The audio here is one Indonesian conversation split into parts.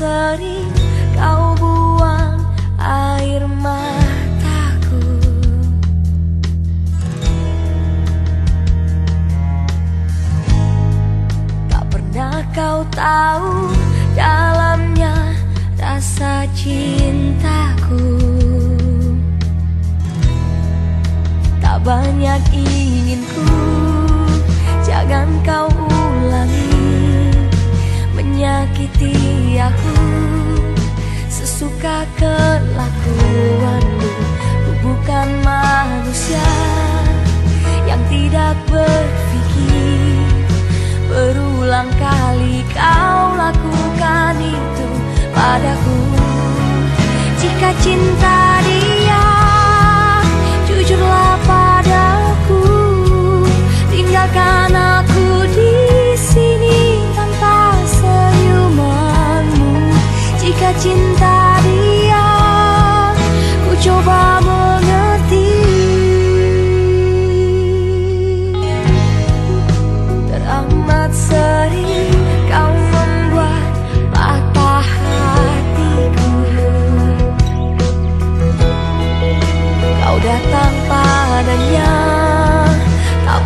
sering kau buang air mataku. Tak pernah kau tahu dalamnya rasa cintaku. Tak banyak inginku Jangan kau kau lakukan itu padaku. Jika cinta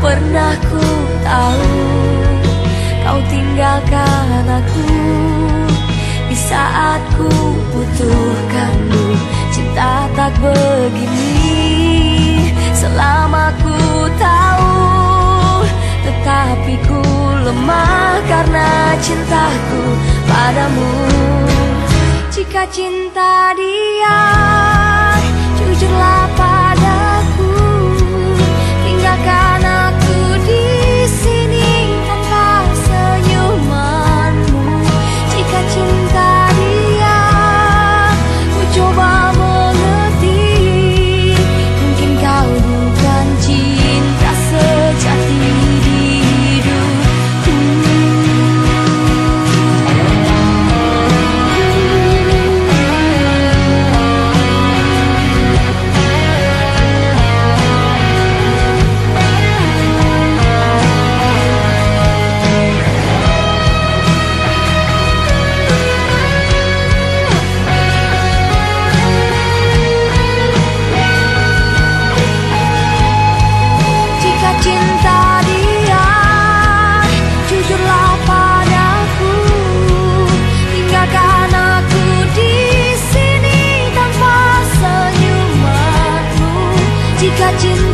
pernah ku tahu Kau tinggalkan aku Di saat ku butuhkanmu. Cinta tak begini Selama ku tahu Tetapi ku lemah karena cintaku padamu. Jika cinta dia já